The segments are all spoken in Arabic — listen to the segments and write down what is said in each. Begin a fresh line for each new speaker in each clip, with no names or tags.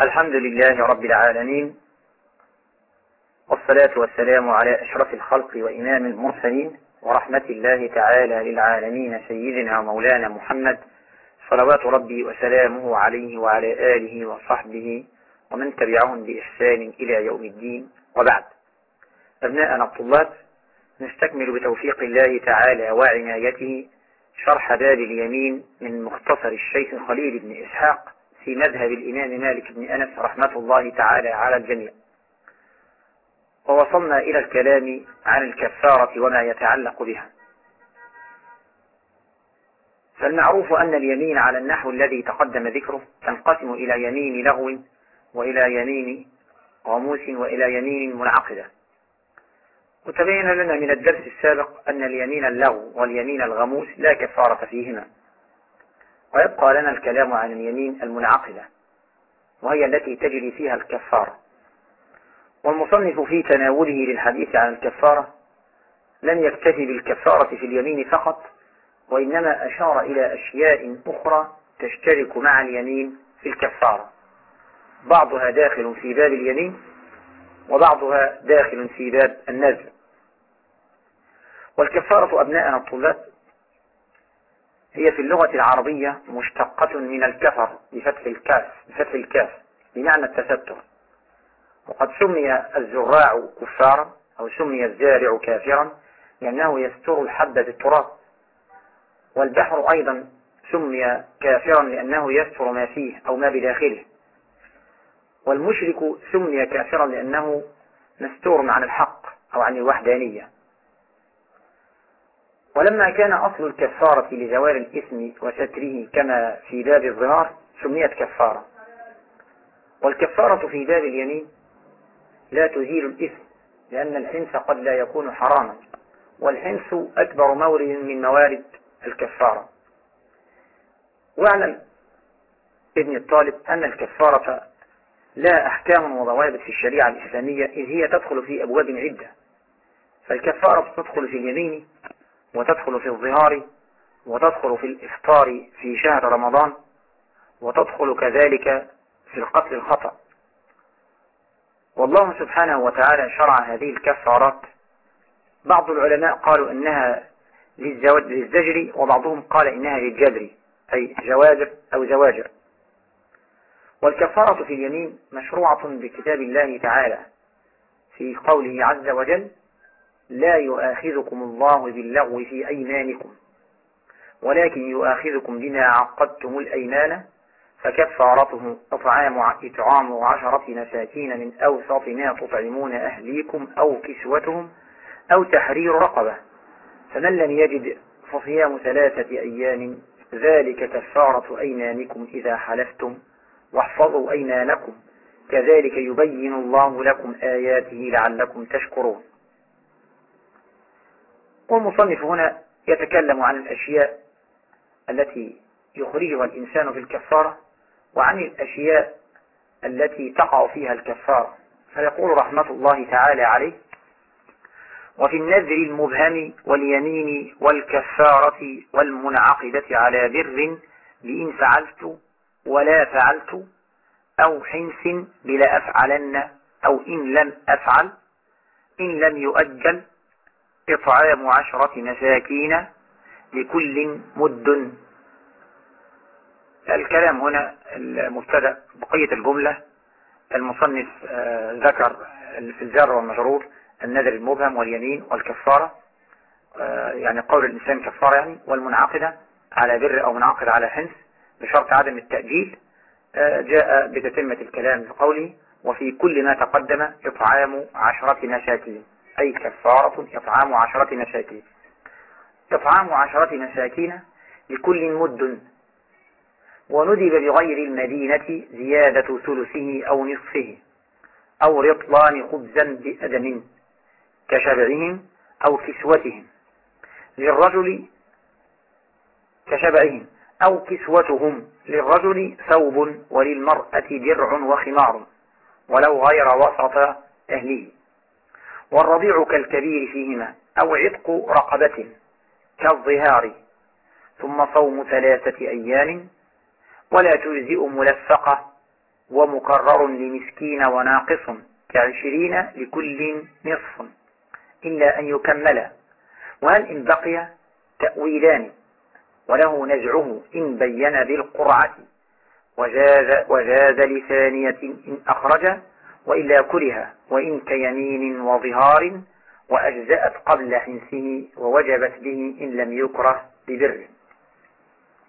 الحمد لله رب العالمين والصلاة والسلام على أشرف الخلق وإمام المرسلين ورحمة الله تعالى للعالمين سيدنا ومولانا محمد صلوات ربي وسلامه عليه وعلى آله وصحبه ومن تبعهم بإحسان إلى يوم الدين. وبعد أبناءنا الطلاب نستكمل بتوفيق الله تعالى وعنايته شرح باب اليمين من مختصر الشيخ خليل بن إسحاق في مذهب الإمام مالك بن أنس رحمة الله تعالى على الجميع. ووصلنا إلى الكلام عن الكفارة وما يتعلق بها. فالمعروف أن اليمين على النحو الذي تقدم ذكره تنقسم إلى يمين لغو وإلى يمين غموس وإلى يمين منعقدة. وتبين لنا من الدرس السابق أن اليمين اللغو واليمين الغموس لا كفارة فيهما. ويبقى لنا الكلام عن اليمين المنعقدة وهي التي تجري فيها الكفارة. والمصنف في تناوله للحديث عن الكفارة لم يكتفي بالكفارة في اليمين فقط وإنما أشار إلى أشياء أخرى تشترك مع اليمين في الكفارة. بعضها داخل في باب اليمين وبعضها داخل في باب النذر والكفارة أبناءنا الطلاب هي في اللغة العربية مشتقة من الكفر بفتح الكاف بفتح الكاف بمعنى التستر. وقد سمي الزراع كفارا أو سمي الزارع كافرا لأنه يستر الحبة بالتراب والبحر أيضا سمي كافرا لأنه يستر ما فيه أو ما بداخله. والمشرك سمي كافرا لأنه مستور عن الحق أو عن الوحدانية. ولما كان أصل الكفارة لزوال الإثم وستره كما في باب الظهار سميت كفارة. والكفارة في باب اليمين لا تزيل الإثم لأن الحنس قد لا يكون حراما والحنس أكبر مورد من موارد الكفارة. واعلم ابن الطالب أن الكفارة لا أحكام وضوابط في الشريعة الإسلامية إذ هي تدخل في أبواب عدة. فالكفارة تدخل في اليمين وتدخل في الظهار وتدخل في الإفطار في شهر رمضان وتدخل كذلك في القتل الخطأ. والله سبحانه وتعالى شرع هذه الكفارات. بعض العلماء قالوا إنها للزجر وبعضهم قال إنها للجبر أي جواجر أو زواجر. والكفارة في اليمين مشروعة بكتاب الله تعالى في قوله عز وجل لا يؤاخذكم الله باللغو في أيمانكم. ولكن يؤاخذكم بما عقدتم الأيمان فكفارته أطعام إطعام عشرة مساكين من أوسط ما تطعمون أهليكم أو كسوتهم أو تحرير رقبة. فمن لم يجد فصيام ثلاثة أيام ذلك كفارة أيمانكم إذا حلفتم. واحفظوا أيمانكم. كذلك يبين الله لكم آياته لعلكم تشكرون. والمصنف هنا يتكلم عن الأشياء التي يخرجها الإنسان في الكفارة وعن الأشياء التي تقع فيها الكفارة. فيقول رحمة الله تعالى عليه وفي النذر المبهم واليمين والكفارة والمنعقدة على بر بإن فعلت ولا فعلت أو حنس بلا أفعلن أو إن لم أفعل إن لم يؤجل إطعام عشرة مساكين لكل مد. الكلام هنا المبتدأ بقية الجملة. المصنف آه، ذكر في الجر والمجرور النذر المبهم واليمين والكفارة. آه، يعني قول الإنسان كفارة يعني والمنعقدة على بر أو منعقد على حنس بشرط عدم التأجيل. آه، جاء بتتمة الكلام بقوله وفي كل ما تقدم إطعام عشرة مساكين. أي كفارة إطعام عشرة مساكين. إطعام عشرة مساكين لكل مد. وندب بغير المدينة زيادة ثلثه أو نصفه أو رطلان خبزا بأدم كشبعهم أو كسوتهم للرجل كشبعهم أو كسوتهم للرجل ثوب وللمرأة درع وخمار ولو غير وسط أهله. والرضيع كالكبير فيهما أو عتق رقبة كالظهار ثم صوم ثلاثة أيام ولا تجزئ ملفقة ومكرر لمسكين وناقص كعشرين لكل نصف. إلا أن يكمل وهل إن بقي تأويلان وله نزعه إن بين بالقرعة وجاز, وجاز لثانية إن أخرج وإلا كره وإن كيمين وظهار وأجزأت قبل حنسه ووجبت به إن لم يكره ببر.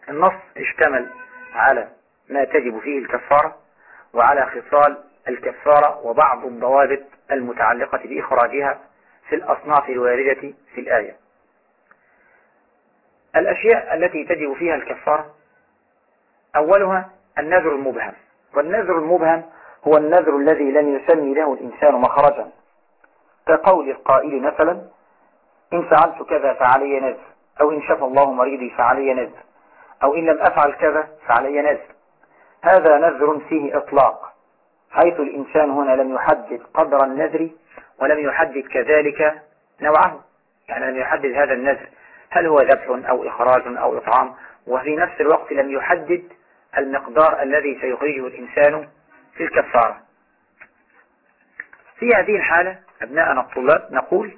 النص اشتمل على ما تجب فيه الكفارة وعلى خصال الكفارة وبعض الضوابط المتعلقة بإخراجها في الأصناف الواردة في الآية. الأشياء التي تجب فيها الكفارة أولها النذر المبهم. والنذر المبهم هو النذر الذي لم يسمي له الإنسان مخرجا. كقول القائل مثلا إن فعلت كذا فعلي نذر أو إن شفى الله مريضي فعلي نذر أو إن لم أفعل كذا فعلي نذر. هذا نذر فيه إطلاق حيث الإنسان هنا لم يحدد قدر النذر ولم يحدد كذلك نوعه. يعني لم يحدد هذا النذر هل هو ذبح أو إخراج أو إطعام. وفي نفس الوقت لم يحدد المقدار الذي سيخرجه الإنسان الكفارة. في هذه الحالة أبناءنا الطلاب نقول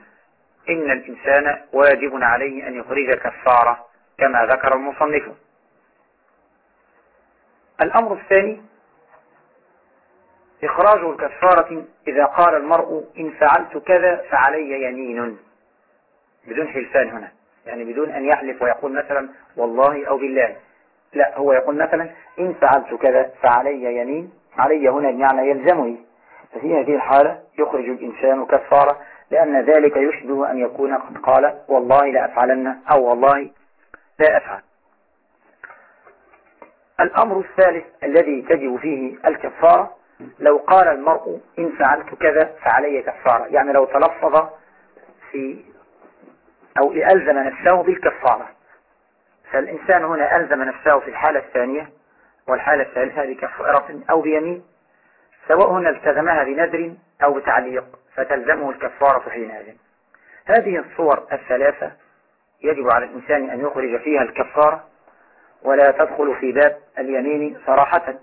إن الإنسان واجب عليه أن يخرج كفارة كما ذكر المصنف. الأمر الثاني إخراج الكفارة إذا قال المرء إن فعلت كذا فعلي يمين. بدون حلفان هنا. يعني بدون أن يحلف ويقول مثلا والله أو بالله. لا هو يقول مثلا إن فعلت كذا فعلي يمين. علي هنا بمعنى يلزمني. ففي هذه الحالة يخرج الإنسان كفارة لأن ذلك يشبه أن يكون قد قال والله لا أفعلن أو والله لا أفعل. الأمر الثالث الذي تجب فيه الكفارة لو قال المرء إن فعلت كذا فعلي كفارة. يعني لو تلفظ في أو ألزم نفسه بالكفارة. فالإنسان هنا ألزم نفسه في الحالة الثانية والحالة الثالثة بكفارة أو بيمين سواء هنا التزمها بنذر أو بتعليق فتلزمه الكفارة حينئذ. هذه الصور الثلاثة يجب على الإنسان أن يخرج فيها الكفارة ولا تدخل في باب اليمين صراحة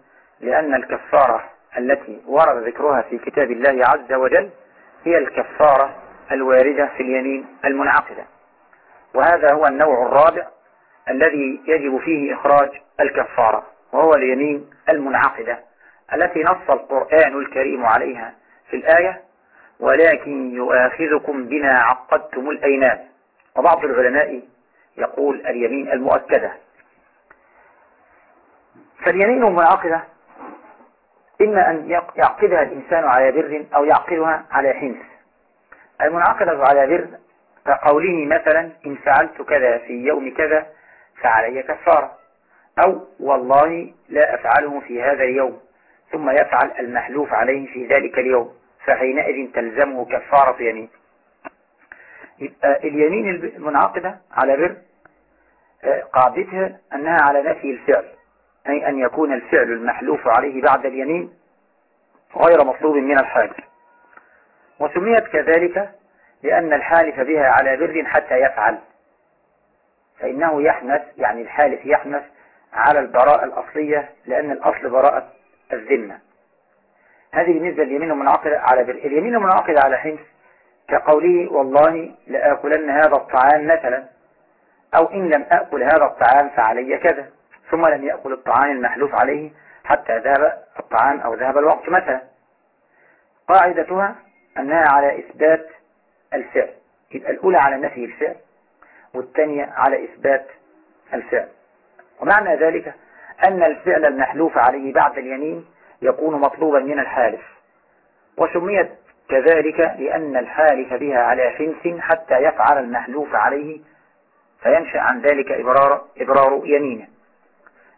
لأن الكفارة التي ورد ذكرها في كتاب الله عز وجل هي الكفارة الواردة في اليمين المنعقدة. وهذا هو النوع الرابع الذي يجب فيه إخراج الكفارة. وهو اليمين المنعقدة التي نص القرآن الكريم عليها في الآية ولكن يؤاخذكم بما عقدتم الأيمان. وبعض العلماء يقول اليمين المؤكدة. فاليمين المنعقدة إما أن يعقدها الإنسان على بر أو يعقدها على حنس المنعقدة على بر كقوله مثلا إن فعلت كذا في يوم كذا فعلي كفارة. أو والله لا أفعله في هذا اليوم ثم يفعل المحلوف عليه في ذلك اليوم فحينئذ تلزمه كفارة يمين يبقى اليمين المنعقدة على بر آه، قاعدتها أنها على نفي الفعل أي أن يكون الفعل المحلوف عليه بعد اليمين غير مطلوب من الحاج وسميت كذلك لأن الحالف بها على بر حتى يفعل فإنه يحنث يعني الحالف يحنث على البراءة الأصلية لأن الأصل براءة الذمة. هذه بالنسبة لليمين المنعقدة على بر اليمين المنعقدة على حنث كقوله والله لآكلن هذا الطعام مثلا أو إن لم أكل هذا الطعام فعلي كذا ثم لم يأكل الطعام المحلوف عليه حتى ذهب الطعام أو ذهب الوقت مثلا. قاعدتها أنها على إثبات الفعل يبقى الأولى على نفي الفعل والثانية على إثبات الفعل. ومعنى ذلك أن الفعل المحلوف عليه بعد اليمين يكون مطلوبا من الحالف وسميت كذلك لأن الحالف بها على حنس حتى يفعل المحلوف عليه فينشأ عن ذلك إبرار, إبرار يمينه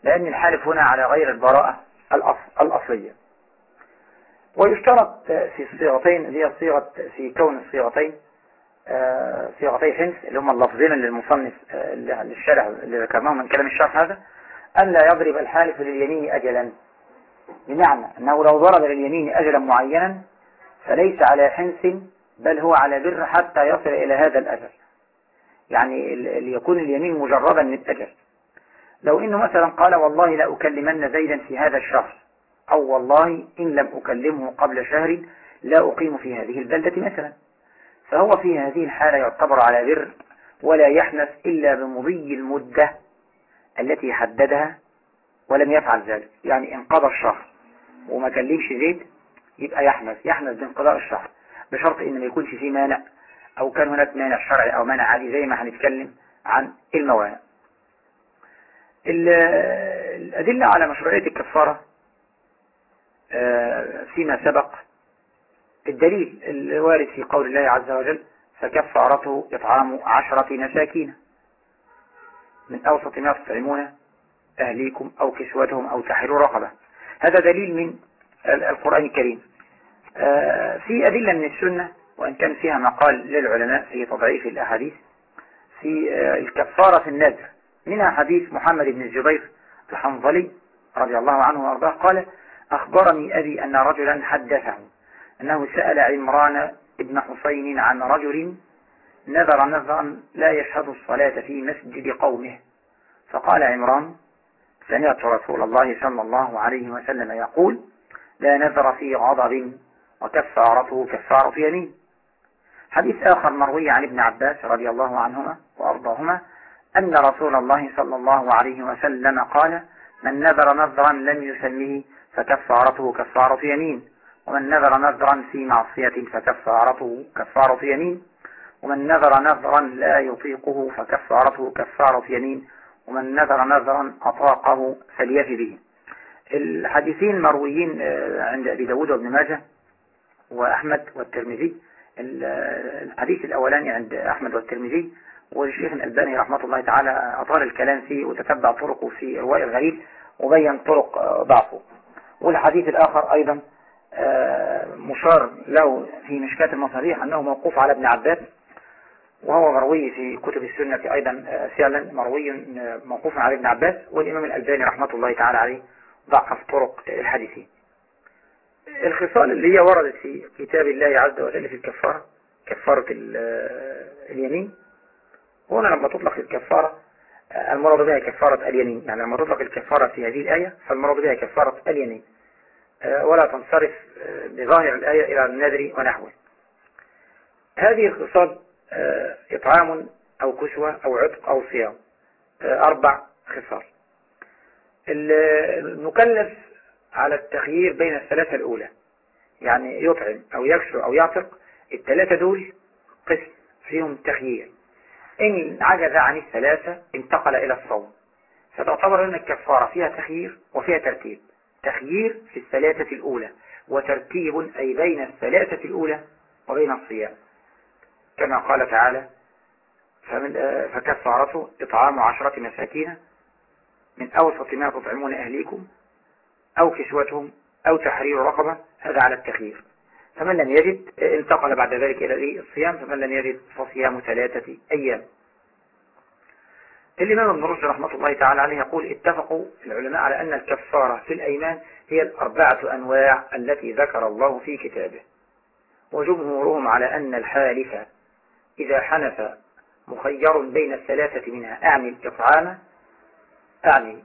لأن الحالف هنا على غير البراءة الأصلية. ويشترط في الصيغتين هي صيغة في كون الصيغتين صيغتي حنس اللي هم اللفظين اللي المصنف آه، للشرح اللي ذكرناهم من كلام الشرح هذا أن لا يضرب الحالف لليمين أجلا. بمعنى أنه لو ضرب لليمين أجلا معينا فليس على حنس بل هو على بر حتى يصل إلى هذا الأجل يعني ليكون اليمين مجردا من الأجل لو إنه مثلا قال والله لا أكلمن زيدا في هذا الشهر أو والله إن لم أكلمه قبل شهر لا أقيم في هذه البلدة مثلا. فهو في هذه الحالة يعتبر على بر ولا يحنث إلا بمضي المدة التي حددها ولم يفعل ذلك. يعني انقضى الشهر وما كلمش زيد يبقى يحنث يحنث بانقضاء الشهر بشرط إن ما يكونش فيه مانع أو كان هناك مانع شرعي أو مانع عادي زي ما هنتكلم عن الموانع. الأدلة على مشروعية الكفارة آه، فيما سبق الدليل الوارد في قول الله عز وجل فكفارته إطعام عشرة مساكين. من أوسط ما تطعمون أهليكم أو كسوتهم أو تحرير رقبة. هذا دليل من القرآن الكريم. آه، في أدلة من السنة وإن كان فيها مقال للعلماء في تضعيف الأحاديث. في آه، الكفارة في النذر. منها حديث محمد بن الزبير الحنظلي رضي الله عنه وأرضاه قال أخبرني أبي أن رجلا حدثه. أنه سأل عمران ابن حسين عن رجل نذر نذرا لا يشهد الصلاة في مسجد قومه. فقال عمران سمعت رسول الله صلى الله عليه وسلم يقول لا نذر في غضب وكفارته كفارة يمين. حديث آخر مروي عن ابن عباس رضي الله عنهما وأرضاهما أن رسول الله صلى الله عليه وسلم قال من نذر نذرا لم يسمه فكفارته كفارة يمين. ومن نذر نذرا في معصية فكفارته كفارة يمين. ومن نذر نذرا لا يطيقه فكفارته كفارة يمين. ومن نذر نذرا أطاقه فليفي به الحديثين مرويين آه، عند أبي داود وابن ماجه وأحمد والترمذي. الحديث الأولاني عند أحمد والترمذي. والشيخ الألباني رحمة الله تعالى أطال الكلام فيه وتتبع طرقه في رواية الغريب وبين طرق آه، ضعفه. والحديث الآخر أيضا مشار له في مشكات المصاريح أنه موقوف على ابن عباس وهو مروي في كتب السنة أيضا آه، فعلا مروي موقوف على ابن عباس والإمام الألباني رحمة الله تعالى عليه ضعف طرق الحديثين. الخصال اللي هي وردت في كتاب الله عز وجل في الكفارة كفارة اليمين هنا لما تطلق الكفارة المراد بها كفارة اليمين يعني لما تطلق الكفارة في هذه الآية فالمراد بها كفارة اليمين. آه، ولا تنصرف آه، بظاهر الآية إلى النذر ونحوه. هذه الخصال آه، إطعام أو كسوة أو عتق أو صيام أربع خصال. المكلف على التخيير بين الثلاثة الأولى يعني يطعم أو يكسو أو يعتق الثلاثة دول قسم فيهم تخيير. إن عجز عن الثلاثة انتقل إلى الصوم. فتعتبر أن الكفارة فيها تخيير وفيها ترتيب. تخيير في الثلاثة الأولى وترتيب أي بين الثلاثة الأولى وبين الصيام. كما قال تعالى فكفارته إطعام عشرة مساكين من أوسط ما تطعمون أهليكم أو كسوتهم أو تحرير رقبة هذا على التخيير. فمن لم يجد انتقل بعد ذلك إلى الصيام فمن لم يجد فصيام ثلاثة أيام. الإمام ابن رشد رحمة الله تعالى عليه يقول اتفقوا العلماء على أن الكفارة في الأيمان هي الأربعة أنواع التي ذكر الله في كتابه. وجمهورهم على أن الحالف إذا حنف مخير بين الثلاثة منها أعني الإطعام أعني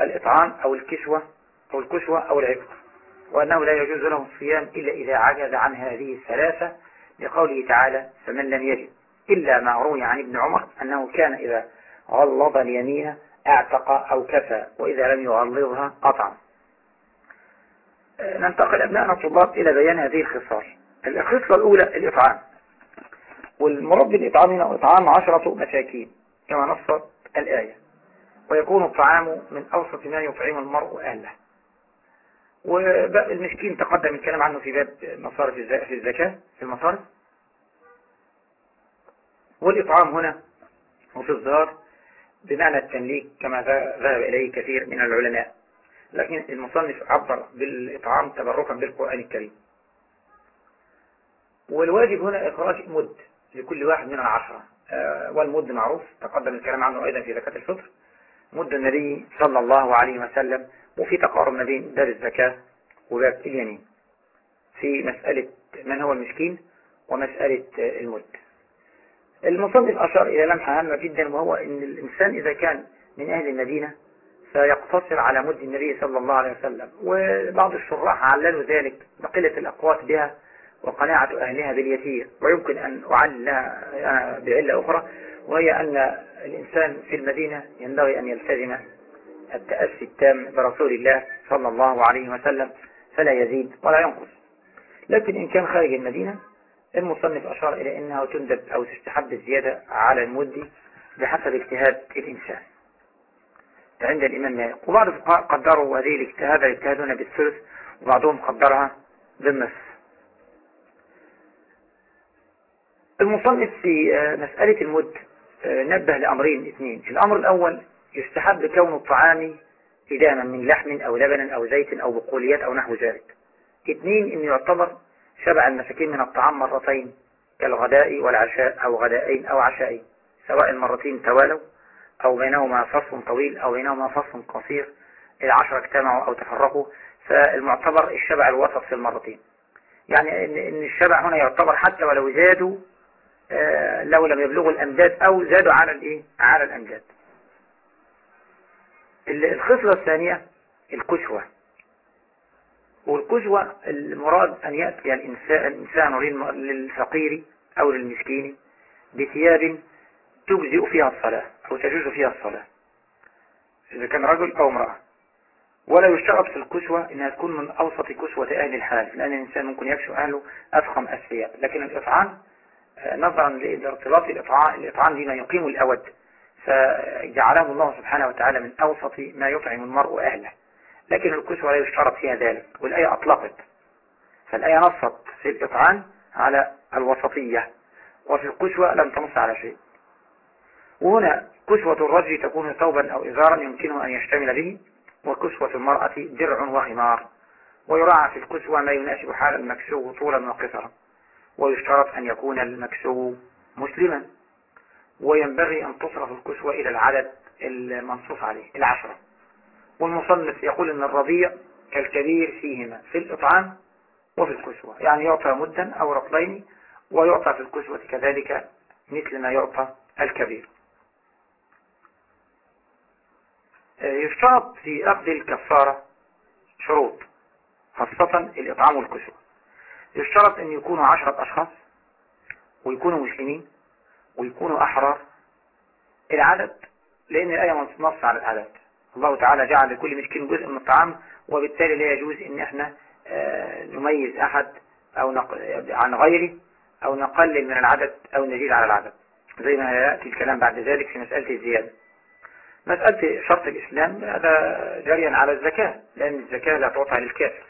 الإطعام أو الكسوة أو الكسوة أو العقد وأنه لا يجوز له الصيام إلا إذا عجز عن هذه الثلاثة لقوله تعالى فمن لم يجد إلا ما روي عن ابن عمر أنه كان إذا غلظ اليمين اعتق أو كفى وإذا لم يغلظها قطع. ننتقل أبناءنا الطلاب إلى بيان هذه الخصال. الخصلة الأولى الإطعام. والمراد بالإطعام هنا إطعام عشرة مساكين كما نصت الآية. ويكون الطعام من أوسط ما يطعم المرء أهله. والمسكين تقدم الكلام عنه في باب مصارف في الزكاة في المصارف. والإطعام هنا وفي الظهر بمعنى التمليك كما ذهب إليه كثير من العلماء. لكن المصنف عبر بالإطعام تبركا بالقرآن الكريم. والواجب هنا إخراج مد لكل واحد من العشرة. آه، والمد معروف تقدم الكلام عنه أيضا في زكاة الفطر. مد النبي صلى الله عليه وسلم وفي تقارب ما بين الزكاة وباب اليمين. في مسألة من هو المسكين ومسألة المد. المصنف أشار إلى لمحة هامة جدا وهو أن الإنسان إذا كان من أهل المدينة فيقتصر على مد النبي صلى الله عليه وسلم. وبعض الشراح عللوا ذلك بقلة الأقوات بها وقناعة أهلها باليسير. ويمكن أن أعلها بعلة أخرى وهي أن الإنسان في المدينة ينبغي أن يلتزم التأسي التام برسول الله صلى الله عليه وسلم فلا يزيد ولا ينقص. لكن إن كان خارج المدينة المصنف أشار إلى أنها تندب أو تستحب الزيادة على المد بحسب اجتهاد الإنسان. عند الإمام مالك. وبعض الفقهاء قدروا هذه الاجتهاد الاجتهادون بالثلث وبعضهم قدرها بالنصف. المصنف في آه، مسألة المد آه، نبه لأمرين اثنين. الأمر الأول يستحب كون الطعام إداما من لحم أو لبن أو زيت أو بقوليات أو نحو ذلك. اثنين إنه يعتبر شبع المساكين من الطعام مرتين كالغداء والعشاء أو غدائين أو عشائين سواء المرتين توالوا أو بينهما فصل طويل أو بينهما فصل قصير العشرة اجتمعوا أو تفرقوا فالمعتبر الشبع الوسط في المرتين. يعني إن الشبع هنا يعتبر حتى ولو زادوا آه، لو لم يبلغوا الأمجاد أو زادوا على الإيه؟ على الأمجاد الخصلة الثانية الكشوة. والكشوة المراد أن يأتي الإنسان للفقير أو للمسكين بثياب تجزئ فيها الصلاة أو تجوز فيها الصلاة إذا كان رجل أو امرأة. ولا يشترط في الكسوة إنها تكون من أوسط كسوة أهل الحال لأن الإنسان ممكن يكشو أهله أفخم أسفياء لكن الإطعام آه، نظرا لإرتباط الإطعام, الإطعام بما يقيم الأود فجعله الله سبحانه وتعالى من أوسط ما يطعم المرء أهله. لكن الكسوة لا يشترط فيها ذلك والآية أطلقت. فالآية نصت في الإطعام على الوسطية وفي الكسوة لم تنص على شيء. وهنا كسوة الرجل تكون ثوبا أو إزارا يمكنه أن يشتمل به وكسوة المرأة درع وخمار ويراعى في الكسوة ما يناسب حال المكسو طولا وقصرا. ويشترط أن يكون المكسو مسلما. وينبغي أن تصرف الكسوة إلى العدد المنصوص عليه العشرة. والمصنف يقول أن الرضيع كالكبير فيهما في الإطعام وفي الكسوة. يعني يعطى مدا أو رطلين ويعطى في الكسوة كذلك مثل ما يعطى الكبير. يشترط في أخذ الكفارة شروط خاصة الإطعام والكسوة. يشترط أن يكونوا عشرة أشخاص ويكونوا مسلمين ويكونوا أحرار العدد لأن الآية نص على العدد. الله تعالى جعل لكل مسكين جزء من الطعام وبالتالي لا يجوز أن إحنا آه، نميز أو نق... عن غيره أو نقلل من العدد أو نزيد على العدد. زي ما يأتي الكلام بعد ذلك في مسألة الزيادة. مسألة شرط الإسلام هذا جريا على الزكاة لأن الزكاة لا تعطى للكافر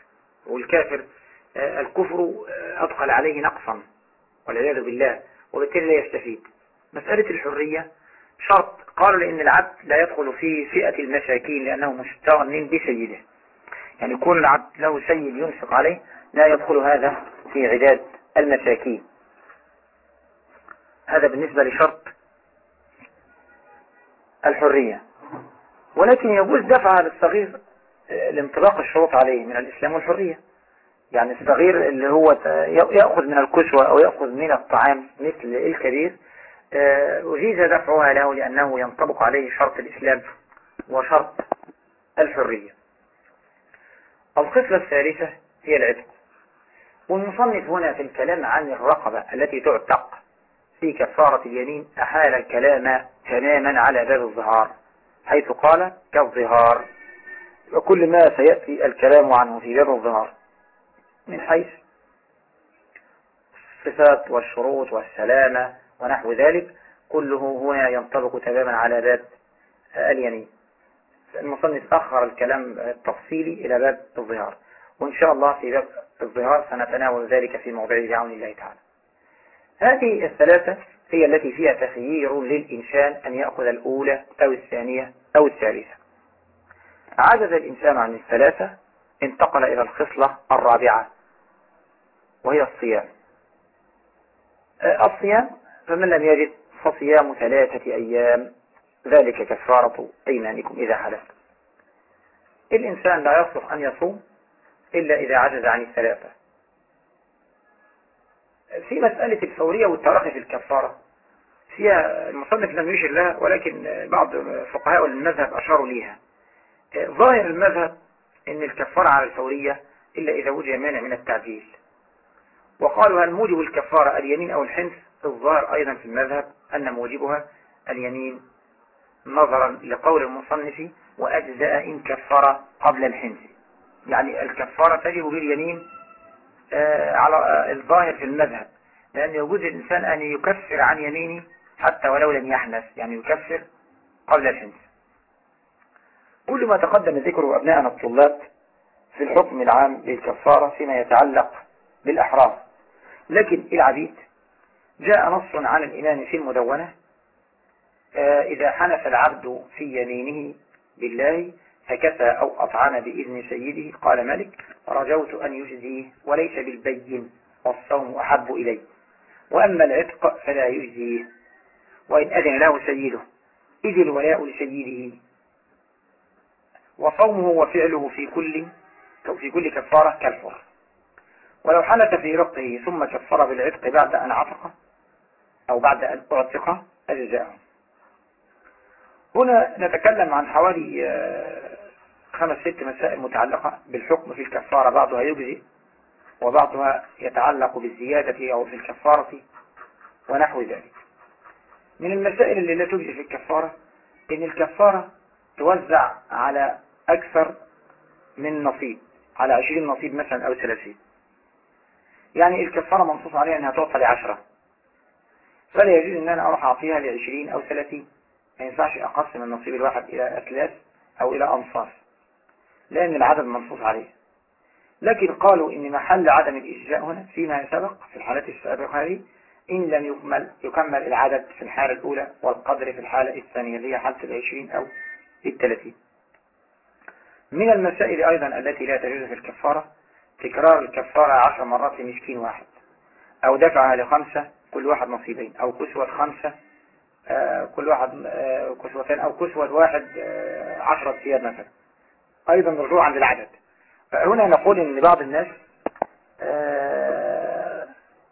والكافر آه، الكفر آه، أدخل عليه نقصا والعياذ بالله وبالتالي لا يستفيد. مسألة الحرية شرط قالوا لأن العبد لا يدخل في فئة المساكين لأنه مستغن بسيده. يعني يكون العبد له سيد ينفق عليه لا يدخل هذا في عداد المساكين. هذا بالنسبة لشرط الحرية. ولكن يجوز دفع للصغير آه، لانطلاق الشروط عليه من الإسلام والحرية. يعني الصغير اللي هو يأخذ من الكسوة أو يأخذ من الطعام مثل الكبير آه، أجيز دفعها له لأنه ينطبق عليه شرط الإسلام وشرط الحرية. الخصلة الثالثة هي العتق. والمصنف هنا في الكلام عن الرقبة التي تعتق في كفارة اليمين أحال الكلام تماما على باب الظهار حيث قال كالظهار. وكل ما سيأتي الكلام عنه في باب الظهار. من حيث الصفات والشروط والسلامة ونحو ذلك كله هنا ينطبق تماما على باب اليمين. المصنف أخر الكلام التفصيلي إلى باب الظهار. وإن شاء الله في باب الظهار سنتناول ذلك في موضعه بعون الله تعالى. هذه الثلاثة هي التي فيها تخيير للإنسان أن يأخذ الأولى أو الثانية أو الثالثة. عجز الإنسان عن الثلاثة انتقل إلى الخصلة الرابعة وهي الصيام. الصيام فمن لم يجد فصيام ثلاثة أيام ذلك كفارة أيمانكم إذا حلف الإنسان لا يصلح أن يصوم إلا إذا عجز عن الثلاثة. في مسألة الفورية والتراخي في الكفارة فيها المصنف لم يشر لها ولكن بعض فقهاء المذهب أشاروا ليها. ظاهر المذهب إن الكفارة على الفورية إلا إذا وجد مانع من التعديل وقالوا هل موجب الكفارة اليمين أو الحنث؟ الظاهر أيضا في المذهب أن موجبها اليمين نظرا لقول المصنف واجزاء إن كفر قبل الحنث. يعني الكفارة تجب باليمين آه، على آه، الظاهر في المذهب لأن يجوز الإنسان أن يكفر عن يمينه حتى ولو لم يحنث يعني يكفر قبل الحنث. كل ما تقدم ذكره أبناءنا الطلاب في الحكم العام للكفارة فيما يتعلق بالأحرام لكن العبيد جاء نص عن الإمام في المدونة آه، إذا حنف العبد في يمينه بالله فكسى أو أطعم بإذن سيده. قال ملك رجوت أن يجزيه وليس بالبين والصوم أحب إليه وأما العتق فلا يجزيه وإن أذن له سيده إذ الولاء لسيده. وصومه وفعله في كل في كل كفارة كالفر ولو حلت في رقه ثم كفر بالعتق بعد أن عتق أو بعد أن أعتق أجزاءه. هنا نتكلم عن حوالي آه، خمس ست مسائل متعلقة بالحكم في الكفارة. بعضها يجزي وبعضها يتعلق بالزيادة أو في الكفارة ونحو ذلك. من المسائل اللي لا تجزي في الكفارة إن الكفارة توزع على أكثر من نصيب على عشرين نصيب مثلا أو ثلاثين. يعني الكفارة منصوص عليها أنها تعطى لعشرة. فلا يجوز أن أنا أروح أعطيها لعشرين أو ثلاثين. ما ينفعش أقسم النصيب الواحد إلى أثلاث أو إلى أنصاف لأن العدد منصوص عليه. لكن قالوا إن محل عدم الإجزاء هنا فيما سبق في الحالات السابقة هذه إن لم يكمل, يكمل العدد في الحالة الأولى والقدر في الحالة الثانية اللي هي حالة العشرين أو الثلاثين. من المسائل أيضا التي لا تجوز في الكفارة تكرار الكفارة عشر مرات لمسكين واحد أو دفعها لخمسة كل واحد نصيبين أو كسوة خمسة آه، كل واحد آه، كسوتين أو كسوة واحد آه، عشرة ثياب مثلا. أيضا رجوعا للعدد هنا نقول إن بعض الناس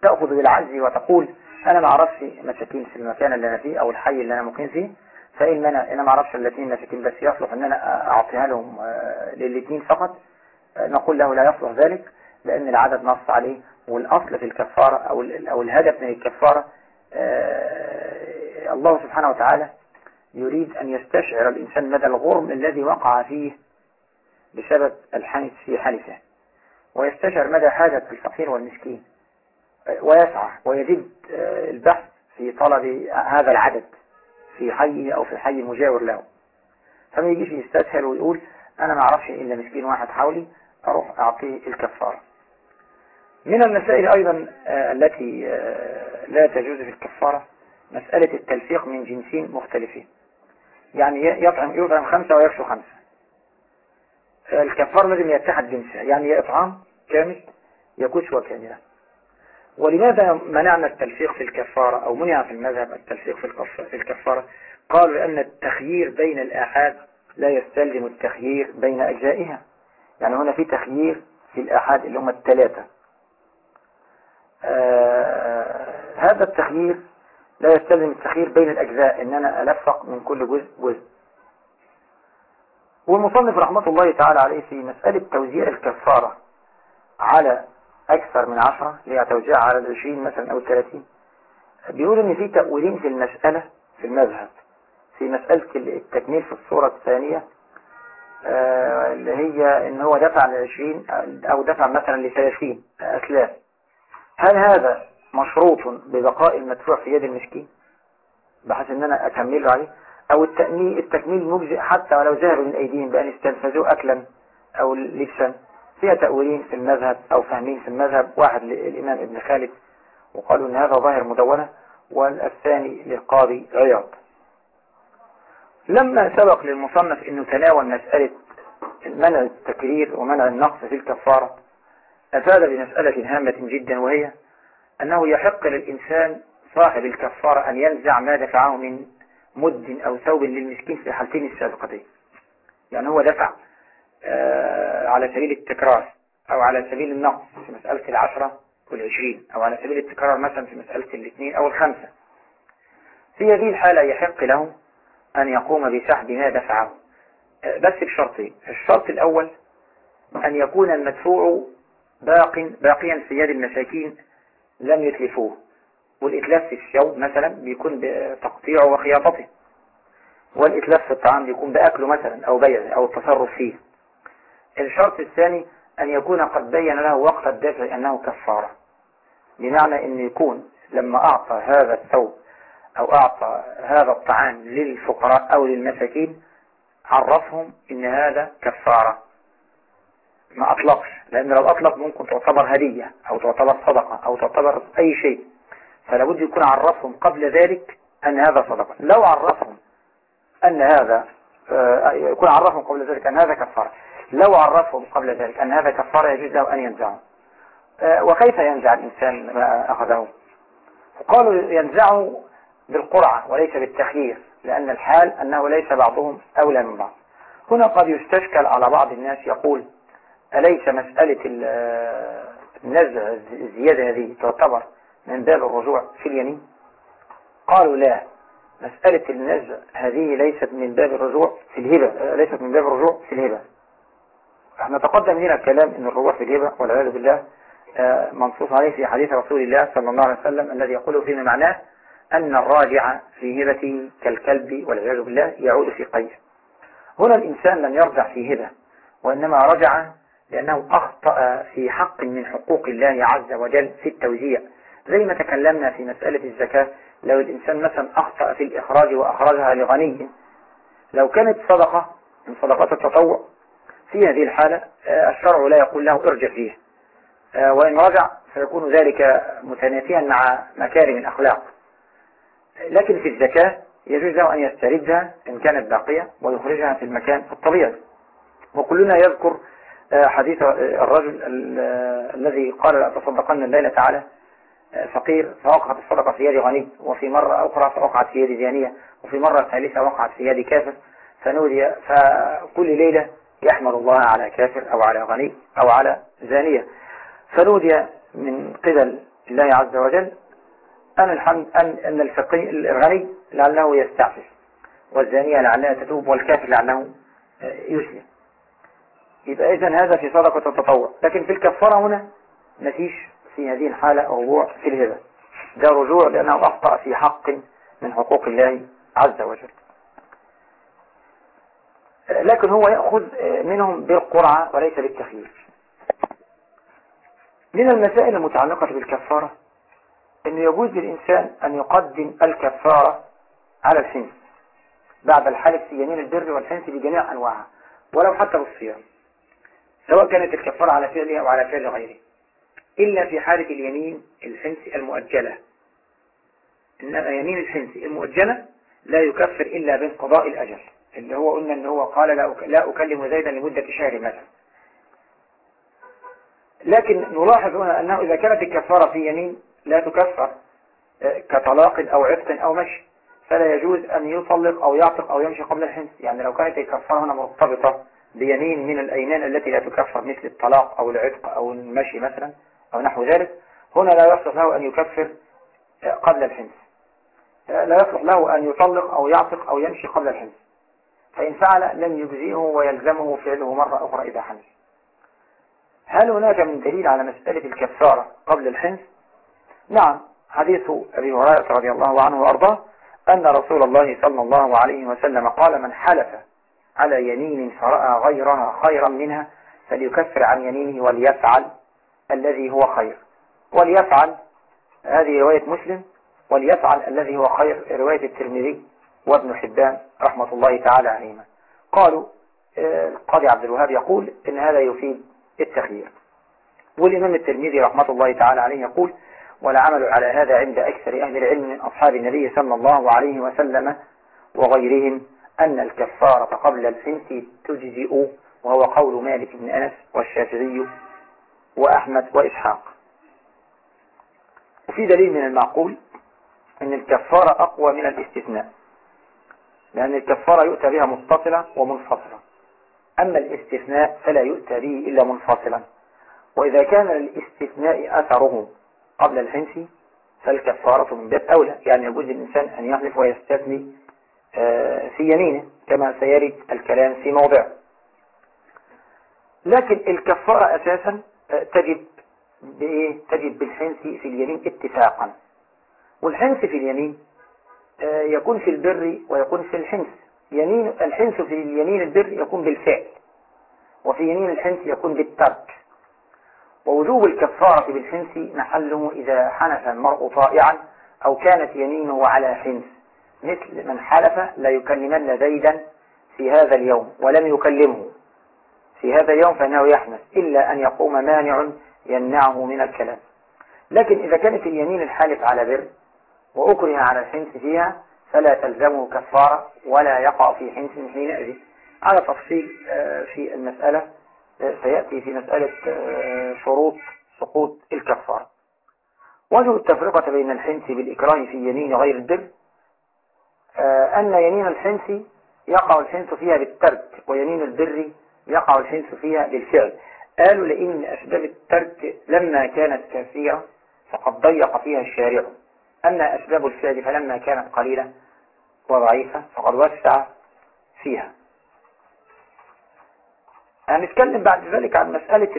تأخذ بالعجز وتقول أنا ما أعرفش مساكين في المكان اللي أنا فيه أو الحي اللي أنا مقيم فيه فإن أنا أنا ما أعرفش الاثنين مساكين بس يصلح أن أنا أعطيها لهم للاثنين فقط نقول له لا يصلح ذلك. لأن العدد نص عليه والأصل في الكفارة أو أو الهدف من الكفارة الله سبحانه وتعالى يريد أن يستشعر الإنسان مدى الغرم الذي وقع فيه بسبب الحنث في حنثه ويستشعر مدى حاجة الفقير والمسكين ويسعى ويجد البحث في طلب هذا العدد في حيه أو في الحي المجاور له. فما يجيش يستسهل ويقول أنا ما أعرفش إلا مسكين واحد حولي أروح أعطيه الكفارة. من المسائل أيضا التي لا تجوز في الكفارة مسألة التلفيق من جنسين مختلفين. يعني يطعم يطعم خمسة ويكسو خمسة. الكفار لازم يتحد جنسها. يعني إطعام كامل يا كسوة كاملة. ولماذا منعنا التلفيق في الكفارة أو منع في المذهب التلفيق في الكفارة؟ قالوا لأن التخيير بين الآحاد لا يستلزم التخيير بين أجزائها. يعني هنا في تخيير في الآحاد اللي هم الثلاثة آه هذا التخيير لا يستلزم التخيير بين الأجزاء إن أنا ألفق من كل جزء جزء. والمصنف رحمة الله تعالى عليه في مسألة توزيع الكفارة على أكثر من عشرة اللي توزيع على العشرين مثلا أو الثلاثين بيقول إن في تأويلين في المسألة في المذهب في مسألة التكميل في الصورة الثانية آه، اللي هي إن هو دفع لعشرين أو دفع مثلا لثلاثين أسلاف. هل هذا مشروط ببقاء المدفوع في يد المسكين؟ بحيث إن أنا أكمله عليه؟ أو التأمين التكميل مجزئ حتى ولو ذهبوا من أيديهم بأن استنفذوا اكلا أو لبسا. فيها تأويلين في المذهب أو فاهمين في المذهب واحد للإمام ابن خالد وقالوا إن هذا ظاهر مدونة. والثاني للقاضي عياض. لما سبق للمصنف انه تناول مسألة منع التكرير ومنع النقص في الكفارة أفاد بمسألة هامة جدا وهي أنه يحق للإنسان صاحب الكفارة أن ينزع ما دفعه من مد أو ثوب للمسكين في الحالتين السابقتين. يعني هو دفع آه على سبيل التكرار أو على سبيل النقص في مسألة العشرة والعشرين أو على سبيل التكرار مثلا في مسألة الاثنين أو الخمسة. في هذه الحالة يحق له أن يقوم بسحب ما دفعه. بس بشرطين. الشرط الأول أن يكون المدفوع باق باقيا في يد المساكين لم يتلفوه. والإتلاف في الشو مثلا بيكون بتقطيعه وخياطته. والإتلاف في الطعام بيكون بأكله مثلا أو بيعه أو التصرف فيه. الشرط الثاني أن يكون قد بين له وقت الدفع أنه كفارة. بمعنى أن يكون لما أعطى هذا الثوب أو أعطى هذا الطعام للفقراء أو للمساكين عرفهم أن هذا كفارة. ما أطلقش. لأن لو أطلق ممكن تعتبر هدية أو تعتبر صدقة أو تعتبر أي شيء. فلا بد يكون عرفهم قبل ذلك أن هذا صدقة. لو عرفهم أن هذا آه، يكون عرفهم قبل ذلك أن هذا كفارة. لو عرفهم قبل ذلك أن هذا كفارة يجوز له أن ينزعه. آه، وكيف ينزع الإنسان ما أخذه؟ قالوا ينزعه بالقرعة وليس بالتخيير لأن الحال أنه ليس بعضهم أولى من بعض. هنا قد يستشكل على بعض الناس يقول أليس مسألة النزع الزيادة هذه تعتبر من باب الرجوع في اليمين؟ قالوا لا. مسألة النزع هذه ليست من باب الرجوع في الهبة ليست من باب الرجوع في الهبة. إحنا تقدم هنا الكلام إن الرجوع في الهبة والعياذ بالله آه، منصوص عليه في حديث رسول الله صلى الله عليه وسلم الذي يقول فيما معناه أن الراجع في هبته كالكلب والعياذ بالله يعود في قيه هنا الإنسان لم يرجع في هبة وإنما رجع لأنه أخطأ في حق من حقوق الله عز وجل في التوزيع. زي ما تكلمنا في مسألة الزكاة لو الإنسان مثلا أخطأ في الإخراج وأخرجها لغني لو كانت صدقة من صدقات التطوع في هذه الحالة آه، الشرع لا يقول له ارجع فيه آه، وإن رجع فيكون ذلك متنافيا مع مكارم الأخلاق. لكن في الزكاة يجوز له أن يستردها إن كانت باقية ويخرجها في المكان الطبيعي. وكلنا يذكر حديث الرجل الذي قال لأتصدقن الليلة تعالى فقير فوقعت الصدقة في يد غني وفي مرة أخرى فوقعت في يد زانية وفي مرة ثالثة وقعت في يد كافر فنودي فكل ليلة يحمد الله على كافر أو على غني أو على زانية. فنودي من قبل الله عز وجل أن الحمد أن أن الفقي الغني لعله يستعفف والزانية لعلها تتوب والكافر لعله يسلم. يبقى إذا هذا في صدقة التطوع. لكن في الكفارة هنا مفيش في هذه الحالة رجوع في الهبة. ده رجوع لأنه أخطأ في حق من حقوق الله عز وجل. لكن هو يأخذ منهم بالقرعة وليس بالتخيير. من المسائل المتعلقة بالكفارة أنه يجوز للإنسان أن يقدم الكفارة على الحنس بعد الحلف في يمين البر والحنس بجميع أنواعها ولو حتى بالصيام. سواء كانت الكفارة على فعله أو على فعل غيره. إلا في حالة اليمين الحنس المؤجلة. إنما يمين الحنس المؤجلة لا يكفر إلا بانقضاء الأجل. اللي هو قلنا إن هو قال لا أكلم زيدا لمدة شهر مثلا. لكن نلاحظ هنا أنه إذا كانت الكفارة في يمين لا تكفر آه، كطلاق أو عتق أو مشي. فلا يجوز أن يطلق أو يعتق أو يمشي قبل الحنس يعني لو كانت الكفارة هنا مرتبطة بيمين من الأيمان التي لا تكفر مثل الطلاق أو العتق أو المشي مثلا أو نحو ذلك. هنا لا يصلح له أن يكفر قبل الحنس. لا يصلح له أن يطلق أو يعتق أو يمشي قبل الحنس. فإن فعل لم يجزئه ويلزمه فعله مرة أخرى إذا حنس. هل هناك من دليل على مسألة الكفارة قبل الحنس؟ نعم حديث أبي هريرة رضي الله عنه وأرضاه أن رسول الله صلى الله عليه وسلم قال من حلف على يمين فرأى غيرها خيرا منها فليكفر عن يمينه وليفعل الذي هو خير. وليفعل هذه رواية مسلم وليفعل الذي هو خير رواية الترمذي وابن حبان رحمة الله تعالى عليهما. قالوا آه، القاضي عبد الوهاب يقول إن هذا يفيد التخيير. والإمام الترمذي رحمة الله تعالى عليه يقول والعمل على هذا عند أكثر أهل العلم من أصحاب النبي صلى الله عليه وسلم وغيرهم. أن الكفارة قبل الفنس تجزئ وهو قول مالك بن أنس والشافعي وأحمد وإسحاق. وفي دليل من المعقول أن الكفارة أقوى من الاستثناء لأن الكفارة يؤتى بها متصلة ومنفصلة. أما الاستثناء فلا يؤتى به إلا منفصلا. وإذا كان الاستثناء أثره قبل الحنس فالكفارة من باب أولى يعني يجوز الإنسان أن يحلف ويستثني في يمينه كما سيرد الكلام في موضع لكن الكفارة أساسا تجد بإيه؟ بالحنس في اليمين اتفاقا. والحنس في اليمين يكون في البر ويكون في الحنس يمين الحنس في اليمين البر يكون بالفعل وفي يمين الحنس يكون بالترك. ووجوب الكفارة بالحنس محله إذا حنث المرء طائعا أو كانت يمينه على حنس مثل من حلف لا يكلمن زيدا في هذا اليوم ولم يكلمه. في هذا اليوم فإنه يحنث إلا أن يقوم مانع يمنعه من الكلام. لكن إذا كانت اليمين الحالف على بر وأكره على الحنس فيها فلا تلزمه كفارة ولا يقع في حنس حينئذ. على تفصيل آه، في المسألة آه، سيأتي في مسألة آه، شروط سقوط الكفارة. وجه التفرقة بين الحنس بالإكراه في يمين غير البر أن يمين الحنس يقع الحنس فيها بالترك ويمين البر يقع الحنس فيها بالفعل. قالوا لأن أسباب الترك لما كانت كثيرة فقد ضيق فيها الشارع. أما أسباب الفعل فلما كانت قليلة وضعيفة فقد وسع فيها. هنتكلم بعد ذلك عن مسألة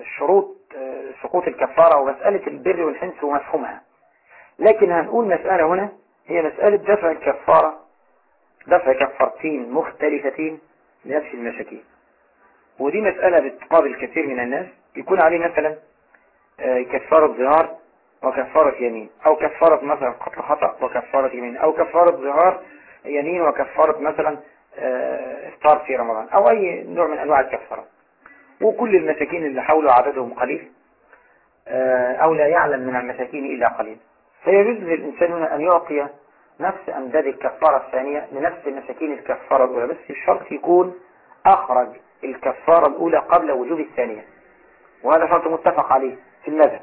الشروط سقوط الكفارة ومسألة البر والحنس ومفهومها. لكن هنقول مسألة هنا هي مسألة دفع الكفارة دفع كفارتين مختلفتين لنفس المساكين ودي مسألة بتقابل كثير من الناس. يكون عليه مثلا آه، كفارة ظهار وكفارة يمين أو كفارة مثلا قتل خطأ وكفارة يمين أو كفارة ظهار يمين وكفارة مثلا آه، إفطار في رمضان أو أي نوع من أنواع الكفارة. وكل المساكين اللي حوله عددهم قليل آه، أو لا يعلم من المساكين إلا قليل. فيجوز للإنسان هنا أن يعطي نفس أمداد الكفارة الثانية لنفس مساكين الكفارة الأولى. بس الشرط يكون أخرج الكفارة الأولى قبل وجوب الثانية. وهذا شرط متفق عليه في المذهب.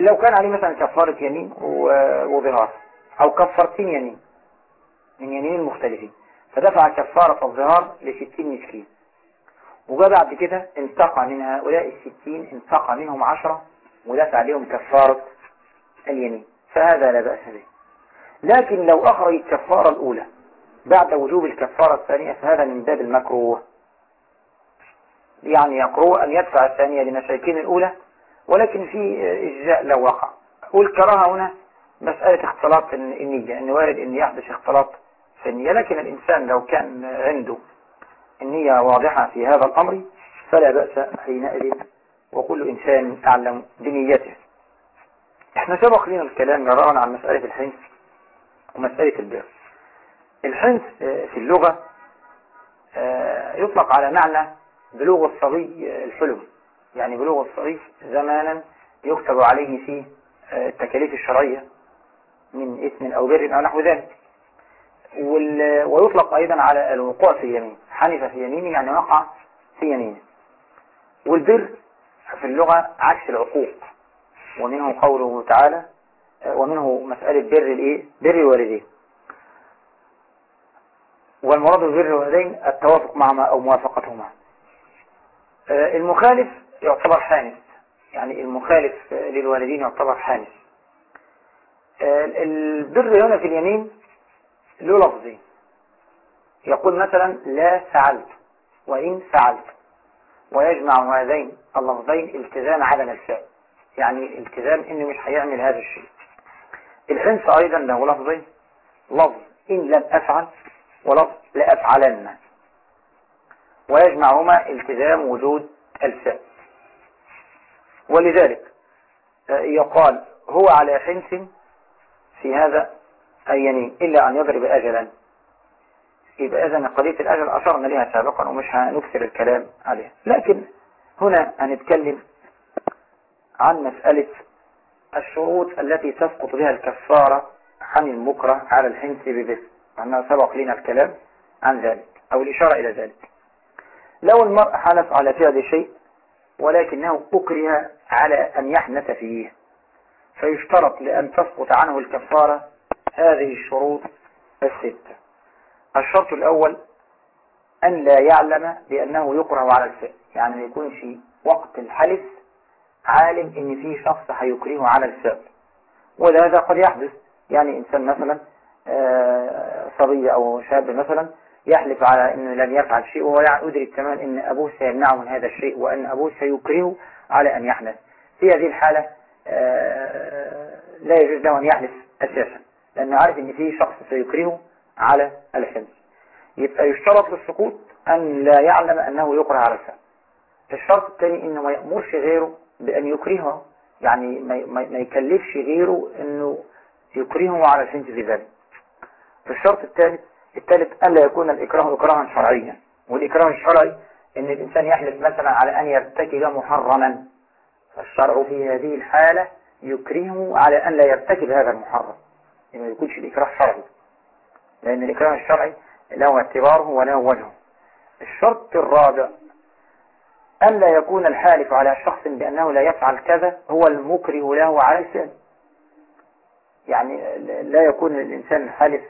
لو كان عليه مثلا كفارة يمين وظهار أو كفارتين يمين من يمين مختلفين فدفع كفارة الظهار لستين مسكين. وجاء بعد كده انتقى من هؤلاء الستين انتقى منهم عشرة ودفع عليهم كفارة اليمين. فهذا لا بأس به. لكن لو أخرج الكفارة الأولى بعد وجوب الكفارة الثانية فهذا من باب المكروه. يعني يقرؤ أن يدفع الثانية لمساكين الأولى ولكن في إجزاء لو وقع. والكراهة هنا مسألة اختلاط النية. أن وارد أن يحدث اختلاط في النية لكن الإنسان لو كان عنده النية واضحة في هذا الأمر فلا بأس حينئذ وكل إنسان أعلم بنيته. إحنا سبق لنا الكلام جراء عن مسألة الحنس ومسألة البر. الحنس في اللغة آه، يطلق على معنى بلوغ الصبي الحلم. يعني بلوغ الصبي زمانا يكتب عليه فيه آه، التكاليف الشرعية من اسم أو بر أو نحو ذلك. ويطلق أيضا على الوقوع في اليمين. حنف في يمينه يعني وقع في يمينه. والبر في اللغة عكس العقوق. ومنه قوله تعالى ومنه مسألة بر الإيه؟ بر الوالدين. والمراد ببر الوالدين التوافق معهما أو موافقتهما. آه، المخالف يعتبر حانس يعني المخالف للوالدين يعتبر حانس آه، البر هنا في اليمين له لفظين. يقول مثلا لا فعلت وإن فعلت. ويجمع هذين اللفظين التزام عدم الفعل. يعني التزام انه مش هيعمل هذا الشيء. الحنس أيضا له لفظين لفظ إن لم أفعل ولفظ لافعلن ويجمعهما التزام وجود الفعل ولذلك آه، يقال هو على حنس في هذا اليمين إلا أن يضرب أجلا. يبقى إذن قضية الأجل أشرنا لها سابقا ومش هنكثر الكلام عليها. لكن هنا هنتكلم عن مسألة الشروط التي تسقط بها الكفارة عن المكره على الحنس ببس أنها سبق لنا الكلام عن ذلك أو الإشارة إلى ذلك. لو المرء حلف على فعل شيء ولكنه أكره على أن يحنث فيه فيشترط لأن تسقط عنه الكفارة هذه الشروط الستة. الشرط الأول أن لا يعلم بأنه يكره على الفعل يعني ما يكونش وقت الحلف عالم إن في شخص هيكرهه على الفعل وهذا قد يحدث يعني إنسان مثلا آه، صبي أو شاب مثلا يحلف على أنه لن يفعل شيء وهو يدرك تماما أن أبوه سيمنعه من هذا الشيء وأن أبوه سيكرهه على أن يحنث في هذه الحالة آه، لا يجوز له أن يحلف أساسا لأنه عارف أن فيه شخص سيكرهه على الحنث يبقى يشترط للسقوط أن لا يعلم أنه يكره على الفعل الشرط الثاني أنه ما يأمرش غيره بأن يكرهه يعني ما يكلفش غيره أنه يكرهه على الحنث ذلك الشرط الثالث الثالث ألا يكون الإكراه إكراها شرعيا. والإكراه الشرعي أن الإنسان يحلف مثلا على أن يرتكب محرما. فالشرع في هذه الحالة يكرهه على أن لا يرتكب هذا المحرم. يعني ما يكونش الإكراه شرعي. لأن الإكراه الشرعي له اعتباره وله وجهه. الشرط الرابع ألا يكون الحالف على شخص بأنه لا يفعل كذا هو المكره له على الفعل. يعني لا يكون الإنسان الحالف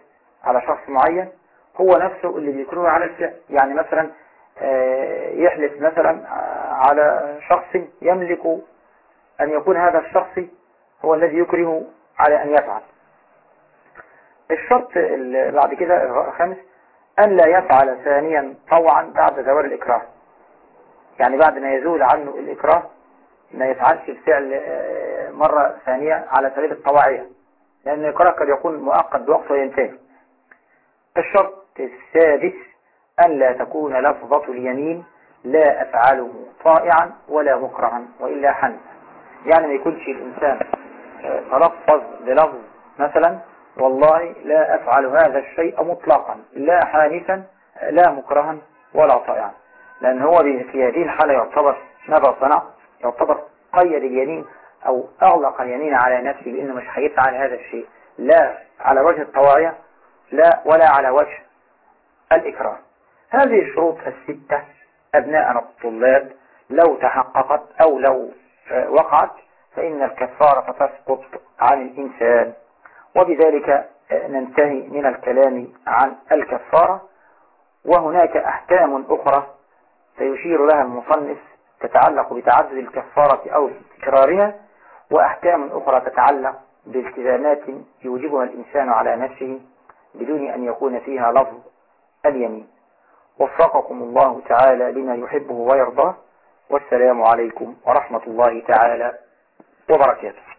على شخص معين هو نفسه اللي بيكرهه على الفعل. يعني مثلا آه، يحلف مثلا على شخص يملك أن يكون هذا الشخص هو الذي يكره على أن يفعل. الشرط بعد كده الخامس أن لا يفعل ثانيا طوعا بعد زوال الإكراه. يعني بعد ما يزول عنه الإكراه ما يفعلش الفعل آه، مرة ثانية على سبيل الطواعية لأن الإكراه قد يكون مؤقت بوقت وينتهي. الشرط السادس أن لا تكون لفظة اليمين لا أفعله طائعا ولا مكرها وإلا حنث يعني ما يكونش الإنسان آه، تلفظ بلفظ مثلا والله لا أفعل هذا الشيء مطلقا لا حانثا لا مكرها ولا طائعا. لأن هو في هذه الحالة يعتبر ماذا صنع يعتبر قيد اليمين أو أغلق اليمين على نفسه بأنه مش هيفعل هذا الشيء. لا على وجه الطواعية لا ولا على وجه الإكراه هذه الشروط الستة أبناءنا الطلاب لو تحققت أو لو آه، وقعت فإن الكفارة تسقط عن الإنسان. وبذلك آه، ننتهي من الكلام عن الكفارة. وهناك أحكام أخرى سيشير لها المصنف تتعلق بتعدد الكفارة أو تكرارها وأحكام أخرى تتعلق بالتزامات يوجبها الإنسان على نفسه بدون أن يكون فيها لفظ اليمين. وفقكم الله تعالى لما يحبه ويرضاه والسلام عليكم ورحمة الله تعالى وبركاته.